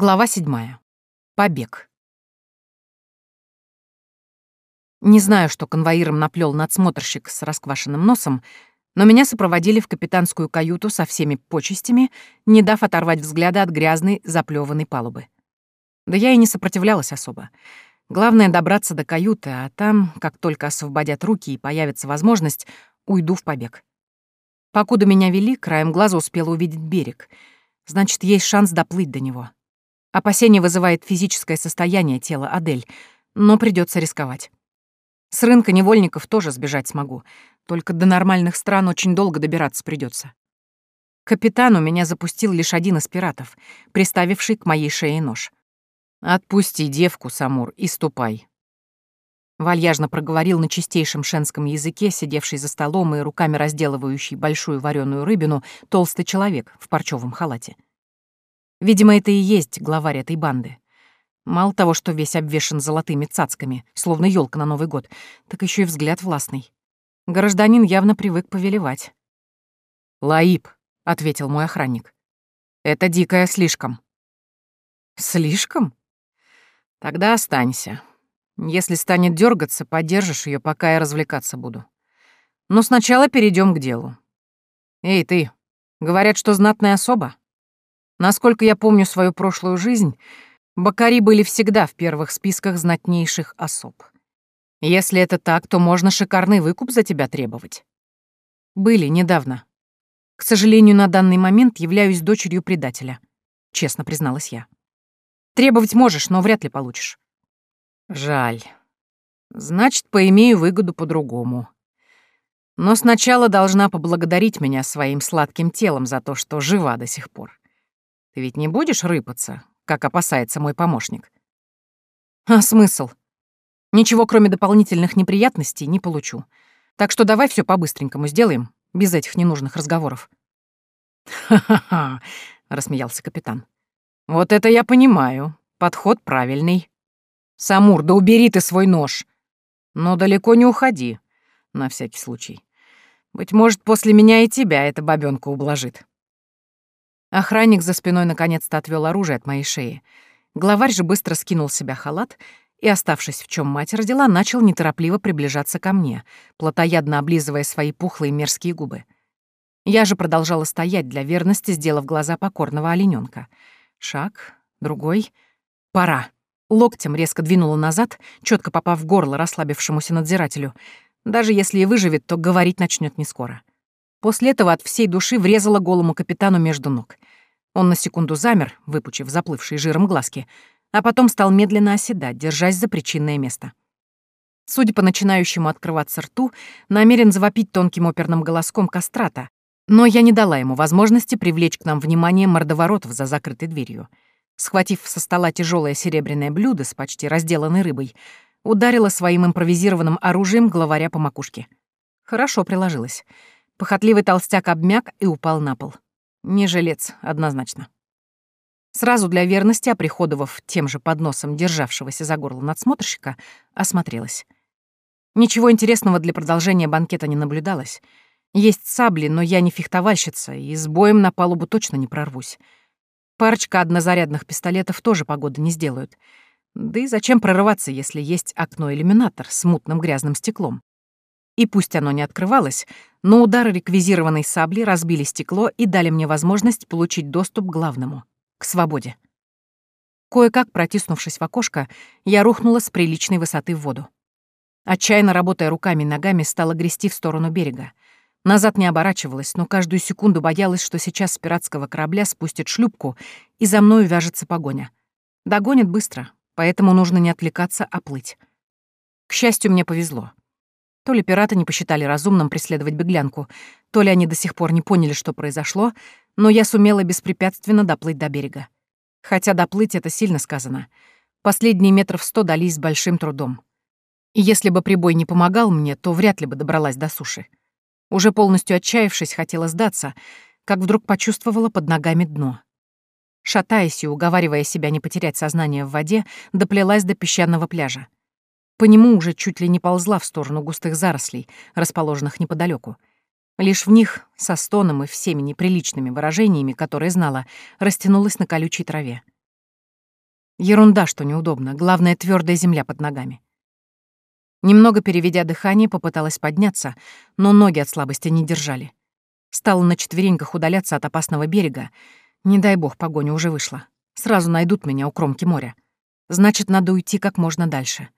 Глава седьмая. Побег. Не знаю, что конвоиром наплел надсмотрщик с расквашенным носом, но меня сопроводили в капитанскую каюту со всеми почестями, не дав оторвать взгляда от грязной, заплеванной палубы. Да я и не сопротивлялась особо. Главное — добраться до каюты, а там, как только освободят руки и появится возможность, уйду в побег. Покуда меня вели, краем глаза успела увидеть берег. Значит, есть шанс доплыть до него. Опасение вызывает физическое состояние тела Адель, но придется рисковать. С рынка невольников тоже сбежать смогу, только до нормальных стран очень долго добираться придется. Капитан у меня запустил лишь один из пиратов, приставивший к моей шее нож. «Отпусти девку, Самур, и ступай». Вальяжно проговорил на чистейшем шенском языке, сидевший за столом и руками разделывающий большую вареную рыбину, толстый человек в парчевом халате. Видимо, это и есть главарь этой банды. Мало того, что весь обвешан золотыми цацками, словно елка на Новый год, так еще и взгляд властный. Гражданин явно привык повелевать. «Лаиб», — ответил мой охранник. «Это дикая слишком». «Слишком? Тогда останься. Если станет дергаться, поддержишь ее, пока я развлекаться буду. Но сначала перейдем к делу. Эй, ты, говорят, что знатная особа?» Насколько я помню свою прошлую жизнь, бакари были всегда в первых списках знатнейших особ. Если это так, то можно шикарный выкуп за тебя требовать. Были недавно. К сожалению, на данный момент являюсь дочерью предателя, честно призналась я. Требовать можешь, но вряд ли получишь. Жаль. Значит, поимею выгоду по-другому. Но сначала должна поблагодарить меня своим сладким телом за то, что жива до сих пор. Ведь не будешь рыпаться, как опасается мой помощник? А смысл? Ничего, кроме дополнительных неприятностей, не получу. Так что давай все по-быстренькому сделаем, без этих ненужных разговоров. «Ха-ха-ха», — рассмеялся капитан. «Вот это я понимаю. Подход правильный. Самур, да убери ты свой нож. Но далеко не уходи, на всякий случай. Быть может, после меня и тебя эта бабёнка ублажит». Охранник за спиной наконец-то отвел оружие от моей шеи. Главарь же быстро скинул с себя халат и, оставшись в чем мать родила, начал неторопливо приближаться ко мне, плотоядно облизывая свои пухлые мерзкие губы. Я же продолжала стоять для верности, сделав глаза покорного олененка. Шаг, другой. Пора. Локтем резко двинула назад, четко попав в горло расслабившемуся надзирателю. Даже если и выживет, то говорить начнет не скоро. После этого от всей души врезала голому капитану между ног. Он на секунду замер, выпучив заплывшие жиром глазки, а потом стал медленно оседать, держась за причинное место. Судя по начинающему открываться рту, намерен завопить тонким оперным голоском кастрата, но я не дала ему возможности привлечь к нам внимание мордоворотов за закрытой дверью. Схватив со стола тяжелое серебряное блюдо с почти разделанной рыбой, ударила своим импровизированным оружием главаря по макушке. Хорошо приложилась. Похотливый толстяк обмяк и упал на пол. Не жилец, однозначно. Сразу для верности, оприходовав тем же подносом державшегося за горло надсмотрщика, осмотрелась. Ничего интересного для продолжения банкета не наблюдалось. Есть сабли, но я не фехтовальщица, и с боем на палубу точно не прорвусь. Парочка однозарядных пистолетов тоже погоды не сделают. Да и зачем прорываться, если есть окно-иллюминатор с мутным грязным стеклом? И пусть оно не открывалось, но удары реквизированной сабли разбили стекло и дали мне возможность получить доступ к главному — к свободе. Кое-как протиснувшись в окошко, я рухнула с приличной высоты в воду. Отчаянно работая руками и ногами, стала грести в сторону берега. Назад не оборачивалась, но каждую секунду боялась, что сейчас с пиратского корабля спустят шлюпку, и за мною вяжется погоня. Догонит быстро, поэтому нужно не отвлекаться, а плыть. К счастью, мне повезло. То ли пираты не посчитали разумным преследовать беглянку, то ли они до сих пор не поняли, что произошло, но я сумела беспрепятственно доплыть до берега. Хотя доплыть — это сильно сказано. Последние метров сто дались с большим трудом. И если бы прибой не помогал мне, то вряд ли бы добралась до суши. Уже полностью отчаявшись, хотела сдаться, как вдруг почувствовала под ногами дно. Шатаясь и уговаривая себя не потерять сознание в воде, доплелась до песчаного пляжа. По нему уже чуть ли не ползла в сторону густых зарослей, расположенных неподалеку. Лишь в них, со стоном и всеми неприличными выражениями, которые знала, растянулась на колючей траве. Ерунда, что неудобно. Главное, твердая земля под ногами. Немного переведя дыхание, попыталась подняться, но ноги от слабости не держали. Стала на четвереньках удаляться от опасного берега. Не дай бог, погоня уже вышла. Сразу найдут меня у кромки моря. Значит, надо уйти как можно дальше.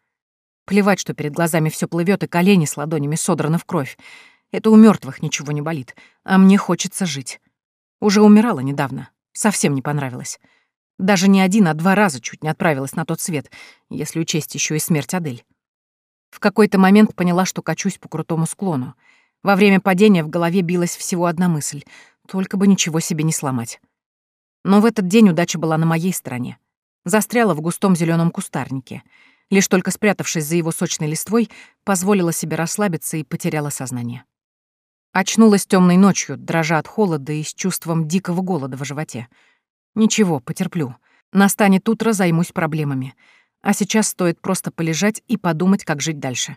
Плевать, что перед глазами все плывет и колени с ладонями содраны в кровь. Это у мертвых ничего не болит, а мне хочется жить. Уже умирала недавно. Совсем не понравилось. Даже не один, а два раза чуть не отправилась на тот свет, если учесть еще и смерть Адель. В какой-то момент поняла, что качусь по крутому склону. Во время падения в голове билась всего одна мысль — только бы ничего себе не сломать. Но в этот день удача была на моей стороне. Застряла в густом зеленом кустарнике. Лишь только спрятавшись за его сочной листвой, позволила себе расслабиться и потеряла сознание. Очнулась темной ночью, дрожа от холода и с чувством дикого голода в животе. Ничего, потерплю. Настанет утро, займусь проблемами. А сейчас стоит просто полежать и подумать, как жить дальше.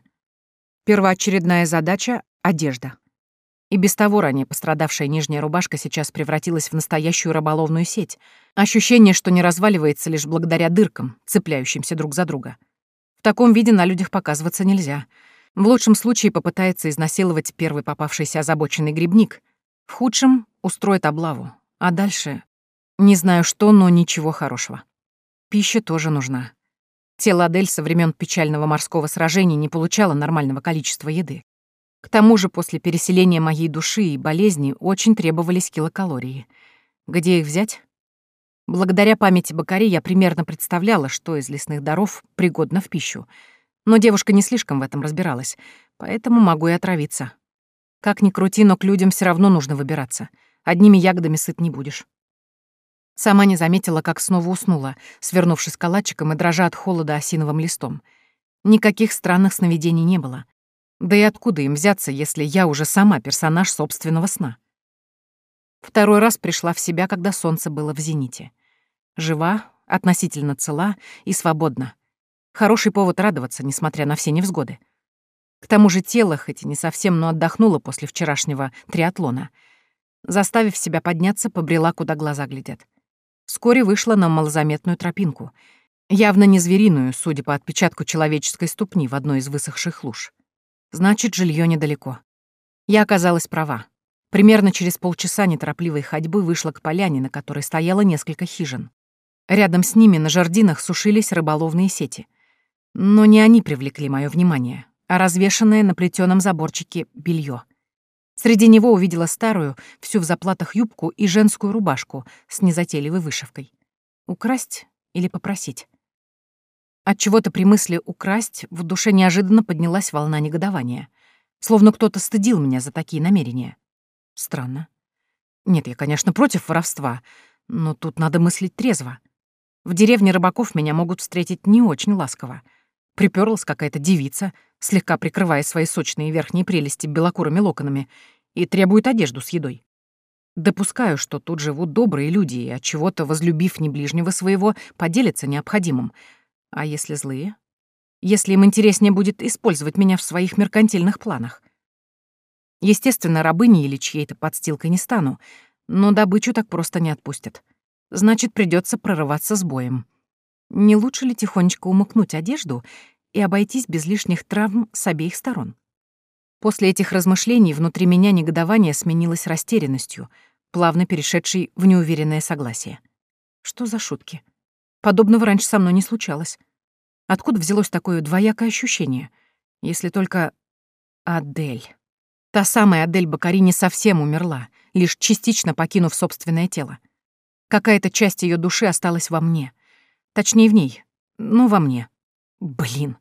Первоочередная задача — одежда. И без того ранее пострадавшая нижняя рубашка сейчас превратилась в настоящую рыболовную сеть. Ощущение, что не разваливается лишь благодаря дыркам, цепляющимся друг за друга. В таком виде на людях показываться нельзя. В лучшем случае попытается изнасиловать первый попавшийся озабоченный грибник. В худшем — устроит облаву. А дальше... Не знаю что, но ничего хорошего. Пища тоже нужна. Тело Адель со времен печального морского сражения не получало нормального количества еды. К тому же после переселения моей души и болезни очень требовались килокалории. Где их взять? Благодаря памяти Бакари я примерно представляла, что из лесных даров пригодно в пищу. Но девушка не слишком в этом разбиралась, поэтому могу и отравиться. Как ни крути, но к людям все равно нужно выбираться. Одними ягодами сыт не будешь. Сама не заметила, как снова уснула, свернувшись калачиком и дрожа от холода осиновым листом. Никаких странных сновидений не было. Да и откуда им взяться, если я уже сама персонаж собственного сна? Второй раз пришла в себя, когда солнце было в зените. Жива, относительно цела и свободна. Хороший повод радоваться, несмотря на все невзгоды. К тому же тело, хоть и не совсем, но отдохнуло после вчерашнего триатлона. Заставив себя подняться, побрела, куда глаза глядят. Вскоре вышла на малозаметную тропинку, явно не звериную, судя по отпечатку человеческой ступни в одной из высохших луж. Значит, жилье недалеко. Я оказалась права. Примерно через полчаса неторопливой ходьбы вышла к поляне, на которой стояло несколько хижин. Рядом с ними на жардинах сушились рыболовные сети. Но не они привлекли мое внимание, а развешанное на плетеном заборчике белье. Среди него увидела старую, всю в заплатах юбку и женскую рубашку с незатейливой вышивкой. Украсть или попросить? От чего то при мысли «украсть» в душе неожиданно поднялась волна негодования. Словно кто-то стыдил меня за такие намерения. Странно. Нет, я, конечно, против воровства, но тут надо мыслить трезво. В деревне рыбаков меня могут встретить не очень ласково. Приперлась какая-то девица, слегка прикрывая свои сочные верхние прелести белокурыми локонами, и требует одежду с едой. Допускаю, что тут живут добрые люди, и от чего-то, возлюбив не ближнего своего, поделятся необходимым. А если злые? Если им интереснее будет использовать меня в своих меркантильных планах? Естественно, рабыней или чьей-то подстилкой не стану, но добычу так просто не отпустят. Значит, придется прорываться с боем. Не лучше ли тихонечко умыкнуть одежду и обойтись без лишних травм с обеих сторон. После этих размышлений внутри меня негодование сменилось растерянностью, плавно перешедшей в неуверенное согласие. Что за шутки? Подобного раньше со мной не случалось. Откуда взялось такое двоякое ощущение? Если только... Адель. Та самая Адель Бакари не совсем умерла, лишь частично покинув собственное тело. Какая-то часть ее души осталась во мне. Точнее, в ней. Ну, во мне. Блин.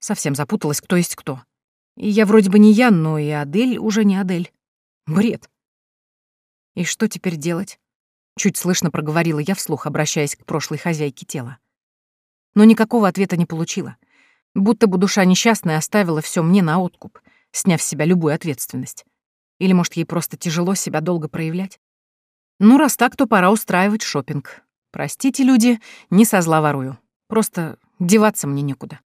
Совсем запуталась, кто есть кто. И я вроде бы не я, но и Адель уже не Адель. Бред. И что теперь делать? Чуть слышно проговорила я вслух, обращаясь к прошлой хозяйке тела. Но никакого ответа не получила. Будто бы душа несчастная оставила все мне на откуп, сняв с себя любую ответственность. Или, может, ей просто тяжело себя долго проявлять? Ну, раз так, то пора устраивать шопинг. Простите, люди, не со зла ворую. Просто деваться мне некуда.